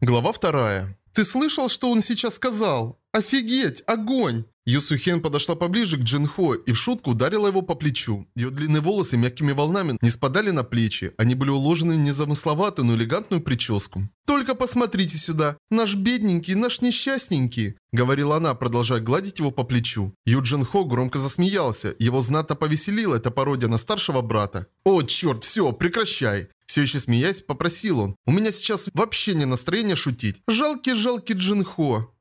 Глава вторая. «Ты слышал, что он сейчас сказал? Офигеть! Огонь!» Юсухен подошла поближе к Джинхо и в шутку ударила его по плечу. Ее длинные волосы мягкими волнами не спадали на плечи. Они были уложены в незамысловатую, но элегантную прическу. «Только посмотрите сюда! Наш бедненький, наш несчастненький!» Говорила она, продолжая гладить его по плечу. Ю Джинхо громко засмеялся. Его знатно повеселила эта пародия на старшего брата. «О, черт, все, прекращай!» Все еще смеясь, попросил он. «У меня сейчас вообще не настроение шутить. Жалкий-жалкий Джинхо».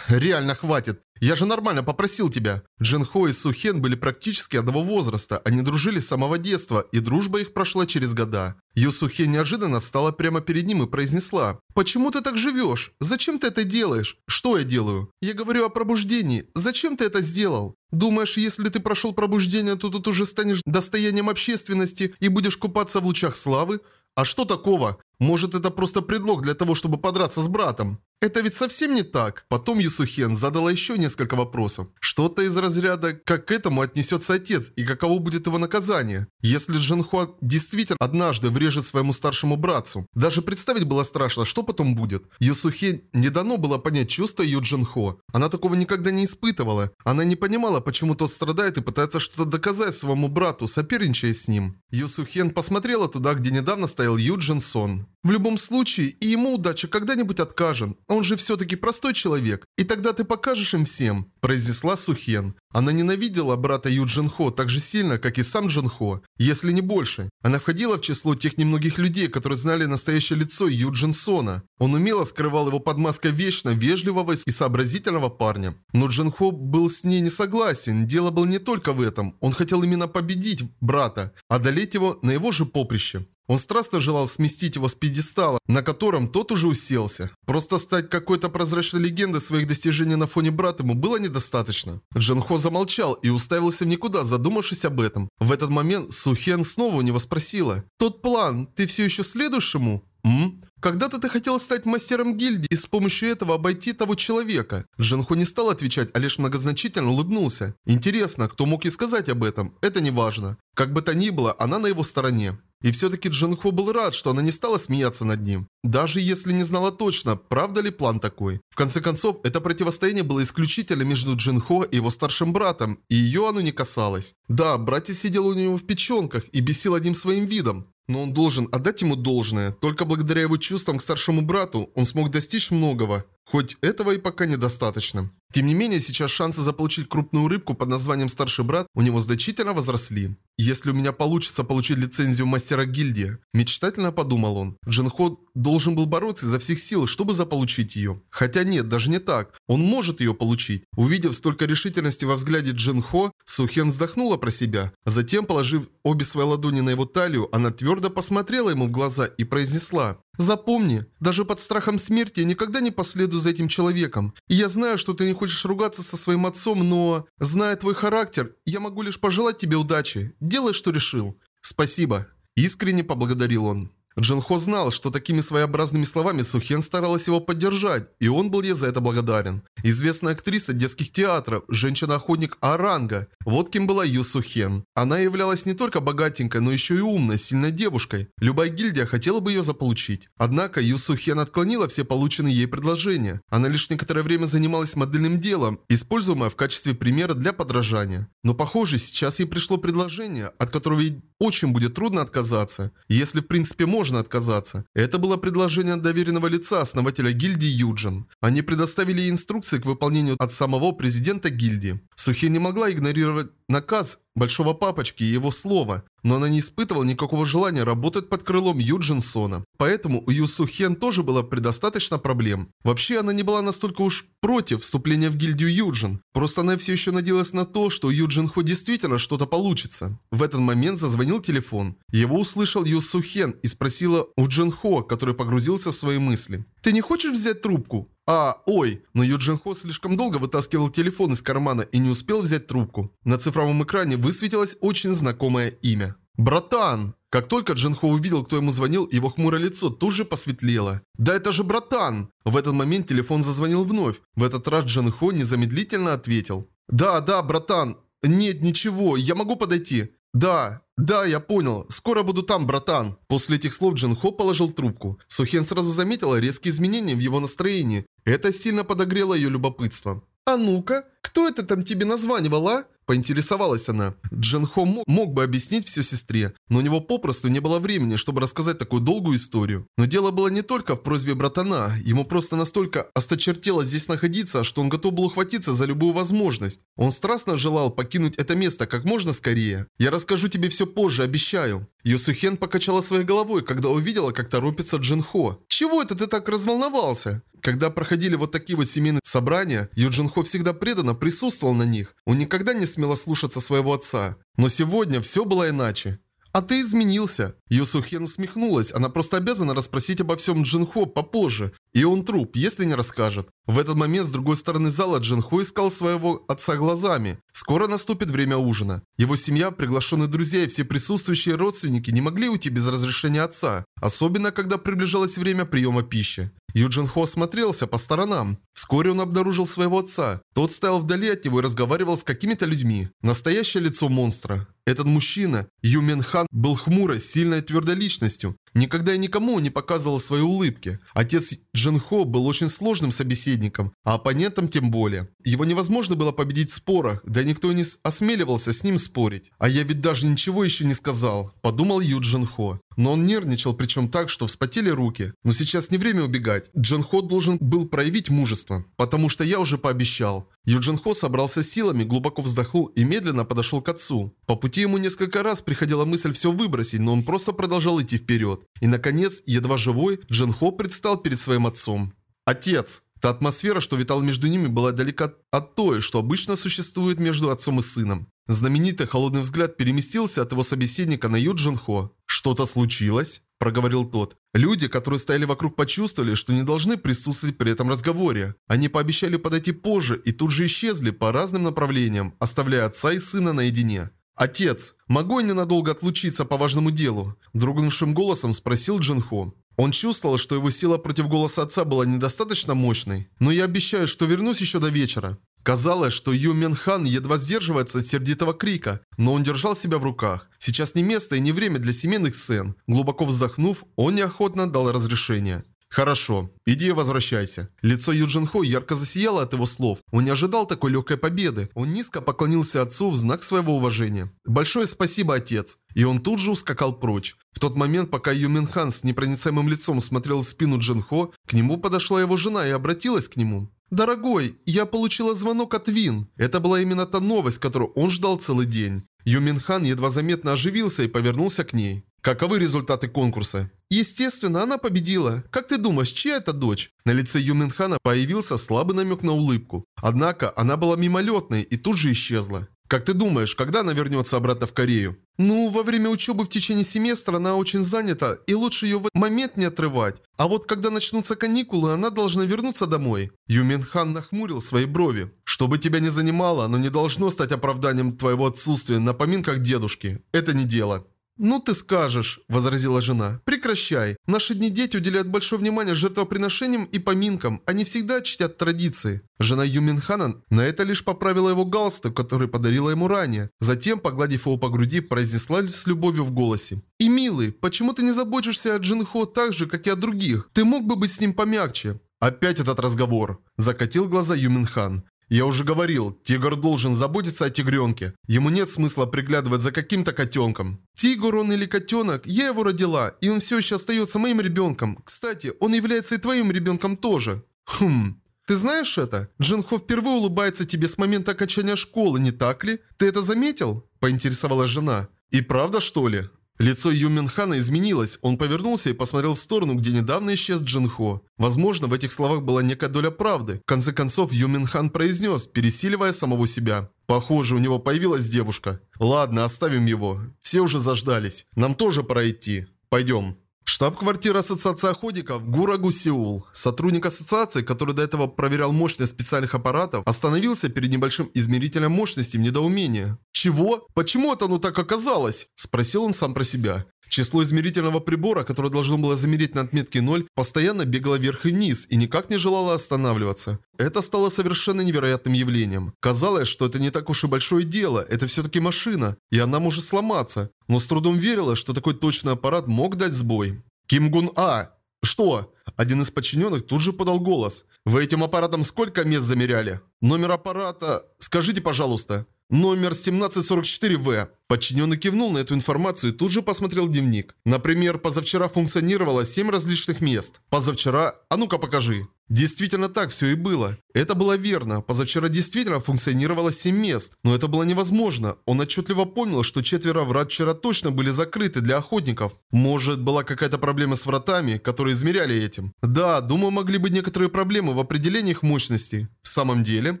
Реально хватит. Я же нормально попросил тебя. Джинхо и Сухен были практически одного возраста. Они дружили с самого детства, и дружба их прошла через года. Ю Сухен неожиданно встала прямо перед ним и произнесла. «Почему ты так живешь? Зачем ты это делаешь? Что я делаю? Я говорю о пробуждении. Зачем ты это сделал? Думаешь, если ты прошел пробуждение, то тут уже станешь достоянием общественности и будешь купаться в лучах славы? А что такого? Может, это просто предлог для того, чтобы подраться с братом? Это ведь совсем не так. Потом Юсухен задала еще несколько вопросов. Что-то из разряда, как к этому отнесется отец и каково будет его наказание. Если Джинхуа действительно однажды врежет своему старшему братцу. Даже представить было страшно, что потом будет. Юсухен не дано было понять чувства Ю Джинхо. Она такого никогда не испытывала. Она не понимала, почему тот страдает и пытается что-то доказать своему брату, соперничая с ним. Юсухен посмотрела туда, где недавно стоял Ю Джин Сон. В любом случае, и ему удача когда-нибудь откажет. Он же все-таки простой человек. И тогда ты покажешь им всем», – произнесла Сухен. Она ненавидела брата Ю Джинхо так же сильно, как и сам Джинхо, если не больше. Она входила в число тех немногих людей, которые знали настоящее лицо Ю Джинсона. Он умело скрывал его под маской вечно вежливого и сообразительного парня. Но Джинхо был с ней не согласен. Дело было не только в этом. Он хотел именно победить брата, одолеть его на его же поприще. Он страстно желал сместить его с пьедестала, на котором тот уже уселся. Просто стать какой-то прозрачной легендой своих достижений на фоне брата ему было недостаточно. Джанхо замолчал и уставился в никуда, задумавшись об этом. В этот момент Сухен снова у него спросила. «Тот план, ты все еще следуешь ему?» «М?» Когда-то ты хотел стать мастером гильдии и с помощью этого обойти того человека. Джанхо не стал отвечать, а лишь многозначительно улыбнулся. Интересно, кто мог ей сказать об этом? Это не важно. Как бы то ни было, она на его стороне. И все-таки Джинхо был рад, что она не стала смеяться над ним. Даже если не знала точно, правда ли план такой. В конце концов, это противостояние было исключительно между Джинхо и его старшим братом, и ее оно не касалось. Да, братец сидел у него в печенках и бесил одним своим видом. Но он должен отдать ему должное. Только благодаря его чувствам к старшему брату он смог достичь многого. Хоть этого и пока недостаточно. Тем не менее, сейчас шансы заполучить крупную рыбку под названием «Старший брат» у него значительно возросли. Если у меня получится получить лицензию мастера гильдии, мечтательно подумал он, Джинхо должен был бороться изо всех сил, чтобы заполучить ее. Хотя нет, даже не так. Он может ее получить. Увидев столько решительности во взгляде Джинхо, Сухен вздохнула про себя. Затем, положив обе свои ладони на его талию, она твердо посмотрела ему в глаза и произнесла Запомни, даже под страхом смерти я никогда не последую за этим человеком. И я знаю, что ты не хочешь ругаться со своим отцом, но, зная твой характер, я могу лишь пожелать тебе удачи. Делай, что решил. Спасибо. Искренне поблагодарил он. Джинхо знал, что такими своеобразными словами Сухен старалась его поддержать, и он был ей за это благодарен. Известная актриса детских театров, женщина-охотник Аранга. Вот кем была Ю Сухен. Она являлась не только богатенькой, но еще и умной, сильной девушкой. Любая гильдия хотела бы ее заполучить. Однако Ю Сухен отклонила все полученные ей предложения. Она лишь некоторое время занималась модельным делом, используемое в качестве примера для подражания. Но похоже, сейчас ей пришло предложение, от которого ей очень будет трудно отказаться. Если в принципе можно отказаться. Это было предложение от доверенного лица основателя гильдии Юджин. Они предоставили инструкции к выполнению от самого президента гильдии. Сухи не могла игнорировать наказ Большого Папочки и его слова, но она не испытывала никакого желания работать под крылом Юджинсона. Поэтому у Ю Сухен тоже было предостаточно проблем. Вообще она не была настолько уж против вступления в гильдию Юджин. Просто она все еще надеялась на то, что у Юджин Хо действительно что-то получится. В этот момент зазвонил телефон. Его услышал Ю Сухен и спросила у Джин Хо, который погрузился в свои мысли. «Ты не хочешь взять трубку?» А, ой, но Юджин Хо слишком долго вытаскивал телефон из кармана и не успел взять трубку. На цифровом экране высветилось очень знакомое имя. «Братан!» Как только Джин Хо увидел, кто ему звонил, его хмурое лицо тут же посветлело. «Да это же братан!» В этот момент телефон зазвонил вновь. В этот раз Джин Хо незамедлительно ответил. «Да, да, братан. Нет, ничего, я могу подойти». «Да, да, я понял. Скоро буду там, братан». После этих слов Джин Хо положил трубку. Сухен сразу заметила резкие изменения в его настроении. Это сильно подогрело ее любопытство. «А ну-ка, кто это там тебе названивал, а?» Поинтересовалась она. Джин Хо мог, бы объяснить все сестре, но у него попросту не было времени, чтобы рассказать такую долгую историю. Но дело было не только в просьбе братана, ему просто настолько осточертело здесь находиться, что он готов был ухватиться за любую возможность. Он страстно желал покинуть это место как можно скорее. Я расскажу тебе все позже, обещаю. Юсухен покачала своей головой, когда увидела, как торопится Джин Хо. «Чего это ты так разволновался?» Когда проходили вот такие вот семейные собрания, Юджин Хо всегда преданно присутствовал на них. Он никогда не смело слушаться своего отца. Но сегодня все было иначе. «А ты изменился». Юсухен усмехнулась. Она просто обязана расспросить обо всем Джинхо попозже. И он труп, если не расскажет. В этот момент с другой стороны зала Джинхо искал своего отца глазами. Скоро наступит время ужина. Его семья, приглашенные друзья и все присутствующие родственники не могли уйти без разрешения отца. Особенно, когда приближалось время приема пищи. Юджин Хо осмотрелся по сторонам. Вскоре он обнаружил своего отца. Тот стоял вдали от него и разговаривал с какими-то людьми. Настоящее лицо монстра. Этот мужчина, Ю Мен Хан, был хмурой, сильной твердой личностью. Никогда и никому не показывал свои улыбки. Отец Джин Хо был очень сложным собеседником, а оппонентом тем более. Его невозможно было победить в спорах, да никто не осмеливался с ним спорить. А я ведь даже ничего еще не сказал, подумал Ю Джин Хо. Но он нервничал, причем так, что вспотели руки. Но сейчас не время убегать. Джин Хо должен был проявить мужество, потому что я уже пообещал. Юджин Хо собрался силами, глубоко вздохнул и медленно подошел к отцу. По пути ему несколько раз приходила мысль все выбросить, но он просто продолжал идти вперед. И наконец, едва живой, Джин Хо предстал перед своим отцом. «Отец!» Та атмосфера, что витала между ними, была далека от той, что обычно существует между отцом и сыном. Знаменитый холодный взгляд переместился от его собеседника на Юджин Хо. «Что-то случилось?» – проговорил тот. Люди, которые стояли вокруг, почувствовали, что не должны присутствовать при этом разговоре. Они пообещали подойти позже и тут же исчезли по разным направлениям, оставляя отца и сына наедине. «Отец, могу я ненадолго отлучиться по важному делу?» Дрогнувшим голосом спросил Джинхо. Он чувствовал, что его сила против голоса отца была недостаточно мощной. «Но я обещаю, что вернусь еще до вечера». Казалось, что Ю Мен Хан едва сдерживается от сердитого крика, но он держал себя в руках. Сейчас не место и не время для семейных сцен. Глубоко вздохнув, он неохотно дал разрешение. «Хорошо, иди и возвращайся». Лицо Юджин Хо ярко засияло от его слов. Он не ожидал такой легкой победы. Он низко поклонился отцу в знак своего уважения. «Большое спасибо, отец». И он тут же ускакал прочь. В тот момент, пока Юмин Хан с непроницаемым лицом смотрел в спину Джин Хо, к нему подошла его жена и обратилась к нему. «Дорогой, я получила звонок от Вин». Это была именно та новость, которую он ждал целый день. Юмин Хан едва заметно оживился и повернулся к ней. Каковы результаты конкурса? Естественно, она победила. Как ты думаешь, чья это дочь? На лице Юминхана появился слабый намек на улыбку. Однако, она была мимолетной и тут же исчезла. Как ты думаешь, когда она вернется обратно в Корею? Ну, во время учебы в течение семестра она очень занята, и лучше ее в момент не отрывать. А вот когда начнутся каникулы, она должна вернуться домой. Юмин Хан нахмурил свои брови. Чтобы тебя не занимало, оно не должно стать оправданием твоего отсутствия на поминках дедушки. Это не дело. «Ну ты скажешь», – возразила жена. «Прекращай. Наши дни дети уделяют большое внимание жертвоприношениям и поминкам. Они всегда чтят традиции». Жена Юминхана на это лишь поправила его галстук, который подарила ему ранее. Затем, погладив его по груди, произнесла с любовью в голосе. «И, милый, почему ты не заботишься о Джинхо так же, как и о других? Ты мог бы быть с ним помягче». «Опять этот разговор», – закатил глаза Юминхан. Я уже говорил, тигр должен заботиться о тигренке. Ему нет смысла приглядывать за каким-то котенком. Тигр он или котенок, я его родила, и он все еще остается моим ребенком. Кстати, он является и твоим ребенком тоже. Хм, ты знаешь это? Джинхо впервые улыбается тебе с момента окончания школы, не так ли? Ты это заметил? Поинтересовалась жена. И правда что ли? Лицо Юминхана изменилось, он повернулся и посмотрел в сторону, где недавно исчез Джинхо. Возможно, в этих словах была некая доля правды. В конце концов, Юминхан произнес, пересиливая самого себя. Похоже, у него появилась девушка. Ладно, оставим его. Все уже заждались. Нам тоже пора идти. Пойдем. Штаб-квартира Ассоциации охотников Гурагу Сеул. Сотрудник ассоциации, который до этого проверял мощность специальных аппаратов, остановился перед небольшим измерителем мощности в недоумении. «Чего? Почему это оно так оказалось?» – спросил он сам про себя. Число измерительного прибора, которое должно было замереть на отметке 0, постоянно бегало вверх и вниз и никак не желало останавливаться. Это стало совершенно невероятным явлением. Казалось, что это не так уж и большое дело, это все-таки машина, и она может сломаться. Но с трудом верила, что такой точный аппарат мог дать сбой. Ким Гун А. Что? Один из подчиненных тут же подал голос. Вы этим аппаратом сколько мест замеряли? Номер аппарата... Скажите, пожалуйста. Номер 1744В. Подчиненный кивнул на эту информацию и тут же посмотрел дневник. Например, позавчера функционировало 7 различных мест. Позавчера... А ну-ка покажи. Действительно так все и было. Это было верно. Позавчера действительно функционировало 7 мест. Но это было невозможно. Он отчетливо понял, что четверо врат вчера точно были закрыты для охотников. Может, была какая-то проблема с вратами, которые измеряли этим. Да, думаю, могли быть некоторые проблемы в определении их мощности. В самом деле...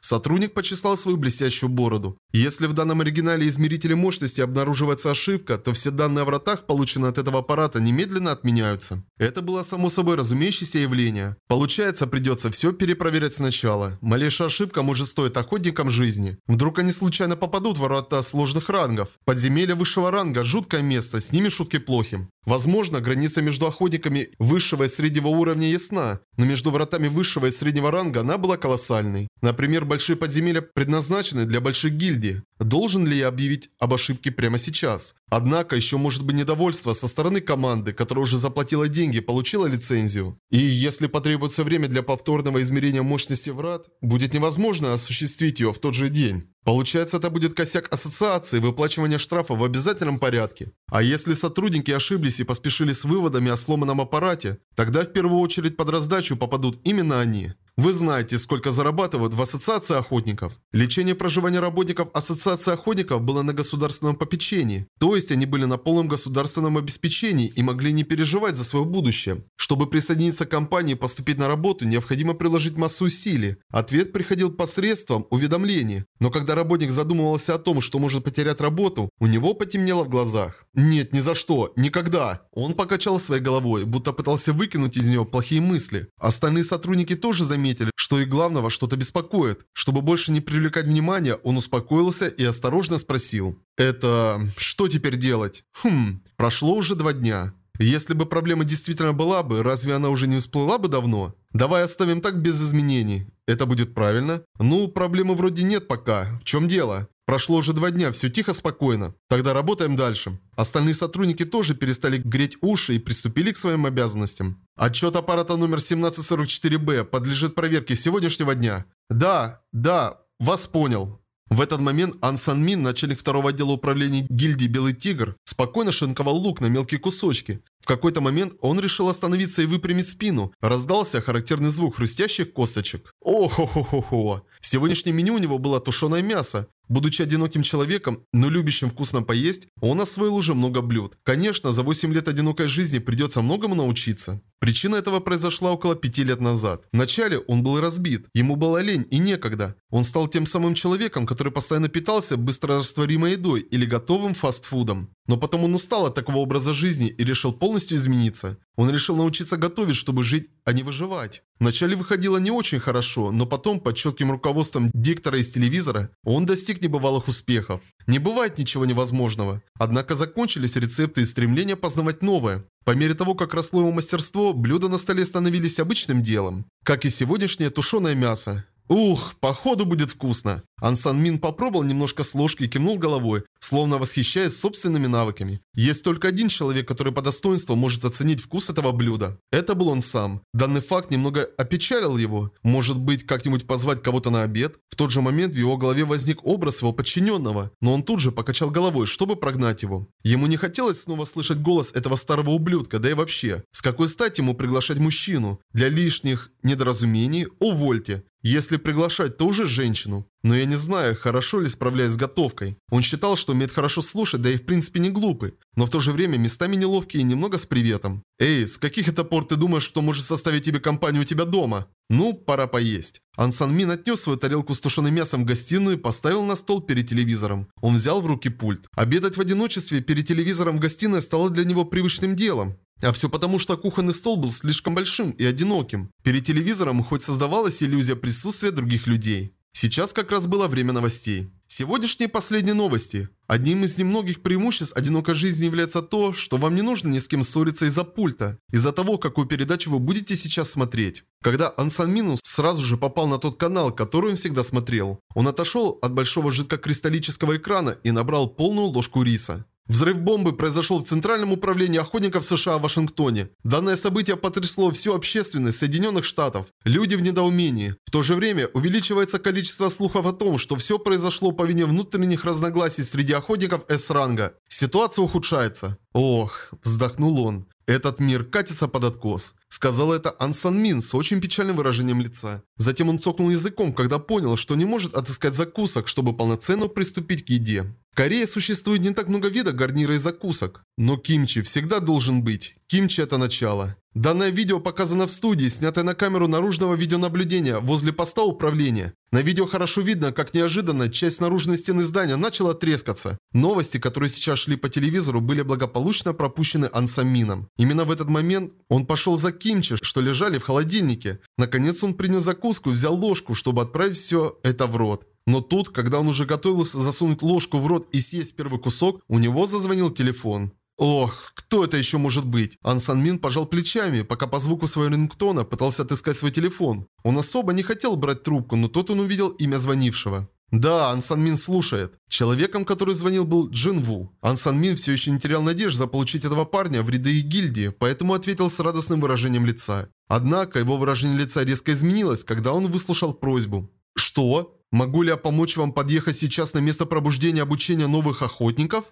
Сотрудник почесал свою блестящую бороду. Если в данном оригинале измерителе мощности обнаруживается ошибка, то все данные о вратах, полученные от этого аппарата, немедленно отменяются. Это было само собой разумеющееся явление. Получается, придется все перепроверять сначала. Малейшая ошибка может стоить охотникам жизни. Вдруг они случайно попадут в ворота сложных рангов. Подземелье высшего ранга – жуткое место, с ними шутки плохи. Возможно, граница между охотниками высшего и среднего уровня ясна, но между вратами высшего и среднего ранга она была колоссальной. Например, большие подземелья предназначены для больших гильдий. Должен ли я объявить об ошибке прямо сейчас? Однако еще может быть недовольство со стороны команды, которая уже заплатила деньги, получила лицензию. И если потребуется время для повторного измерения мощности врат, будет невозможно осуществить ее в тот же день. Получается, это будет косяк ассоциации выплачивания штрафа в обязательном порядке. А если сотрудники ошиблись и поспешили с выводами о сломанном аппарате, тогда в первую очередь под раздачу попадут именно они. Вы знаете, сколько зарабатывают в Ассоциации охотников. Лечение проживания работников Ассоциации охотников было на государственном попечении. То есть они были на полном государственном обеспечении и могли не переживать за свое будущее. Чтобы присоединиться к компании и поступить на работу, необходимо приложить массу усилий. Ответ приходил посредством уведомлений. Но когда работник задумывался о том, что может потерять работу, у него потемнело в глазах. Нет, ни за что, никогда. Он покачал своей головой, будто пытался выкинуть из нее плохие мысли. Остальные сотрудники тоже заметили, заметили, что и главного что-то беспокоит. Чтобы больше не привлекать внимания, он успокоился и осторожно спросил. «Это... что теперь делать?» «Хм... прошло уже два дня. Если бы проблема действительно была бы, разве она уже не всплыла бы давно? Давай оставим так без изменений. Это будет правильно? Ну, проблемы вроде нет пока. В чем дело? Прошло уже два дня, все тихо, спокойно. Тогда работаем дальше. Остальные сотрудники тоже перестали греть уши и приступили к своим обязанностям. Отчет аппарата номер 1744Б подлежит проверке сегодняшнего дня. Да, да, вас понял. В этот момент Ан Сан Мин, начальник второго отдела управления гильдии Белый Тигр, спокойно шинковал лук на мелкие кусочки. В какой-то момент он решил остановиться и выпрямить спину. Раздался характерный звук хрустящих косточек. О-хо-хо-хо-хо. В сегодняшнем меню у него было тушеное мясо, Будучи одиноким человеком, но любящим вкусно поесть, он освоил уже много блюд. Конечно, за 8 лет одинокой жизни придется многому научиться. Причина этого произошла около 5 лет назад. Вначале он был разбит, ему было лень и некогда. Он стал тем самым человеком, который постоянно питался быстрорастворимой едой или готовым фастфудом. Но потом он устал от такого образа жизни и решил полностью измениться. Он решил научиться готовить, чтобы жить, а не выживать. Вначале выходило не очень хорошо, но потом, под четким руководством диктора из телевизора, он достиг небывалых успехов. Не бывает ничего невозможного. Однако закончились рецепты и стремление познавать новое. По мере того, как росло его мастерство, блюда на столе становились обычным делом. Как и сегодняшнее тушеное мясо. Ух, походу будет вкусно. Ансан Мин попробовал немножко с ложки и кивнул головой, словно восхищаясь собственными навыками. Есть только один человек, который по достоинству может оценить вкус этого блюда. Это был он сам. Данный факт немного опечалил его. Может быть, как-нибудь позвать кого-то на обед? В тот же момент в его голове возник образ его подчиненного, но он тут же покачал головой, чтобы прогнать его. Ему не хотелось снова слышать голос этого старого ублюдка, да и вообще. С какой стати ему приглашать мужчину? Для лишних недоразумений? Увольте. Если приглашать, то уже женщину. Но я не знаю, хорошо ли справляюсь с готовкой. Он считал, что умеет хорошо слушать, да и в принципе не глупый. Но в то же время местами неловкий и немного с приветом. «Эй, с каких это пор ты думаешь, что может составить тебе компанию у тебя дома?» «Ну, пора поесть». Ансан Мин отнес свою тарелку с тушеным мясом в гостиную и поставил на стол перед телевизором. Он взял в руки пульт. Обедать в одиночестве перед телевизором в гостиной стало для него привычным делом. А все потому, что кухонный стол был слишком большим и одиноким. Перед телевизором хоть создавалась иллюзия присутствия других людей. Сейчас как раз было время новостей. Сегодняшние последние новости. Одним из немногих преимуществ одинокой жизни является то, что вам не нужно ни с кем ссориться из-за пульта, из-за того, какую передачу вы будете сейчас смотреть. Когда Ансан Минус сразу же попал на тот канал, который он всегда смотрел, он отошел от большого жидкокристаллического экрана и набрал полную ложку риса. Взрыв бомбы произошел в Центральном управлении охотников США в Вашингтоне. Данное событие потрясло всю общественность Соединенных Штатов. Люди в недоумении. В то же время увеличивается количество слухов о том, что все произошло по вине внутренних разногласий среди охотников С-ранга. Ситуация ухудшается. Ох, вздохнул он. Этот мир катится под откос. Сказал это Ансан Мин с очень печальным выражением лица. Затем он цокнул языком, когда понял, что не может отыскать закусок, чтобы полноценно приступить к еде. В Корее существует не так много видов гарнира и закусок. Но кимчи всегда должен быть. Кимчи это начало. Данное видео показано в студии, снятое на камеру наружного видеонаблюдения возле поста управления. На видео хорошо видно, как неожиданно часть наружной стены здания начала трескаться. Новости, которые сейчас шли по телевизору, были благополучно пропущены Ансамином. Именно в этот момент он пошел за кимчи, что лежали в холодильнике. Наконец он принес закуску и взял ложку, чтобы отправить все это в рот. Но тут, когда он уже готовился засунуть ложку в рот и съесть первый кусок, у него зазвонил телефон. Ох, кто это еще может быть? Ан Сан Мин пожал плечами, пока по звуку своего рингтона пытался отыскать свой телефон. Он особо не хотел брать трубку, но тут он увидел имя звонившего. Да, Ан Сан Мин слушает. Человеком, который звонил, был Джин Ву. Ан Сан Мин все еще не терял надежд заполучить этого парня в ряды их гильдии, поэтому ответил с радостным выражением лица. Однако его выражение лица резко изменилось, когда он выслушал просьбу. «Что? Могу ли я помочь вам подъехать сейчас на место пробуждения обучения новых охотников?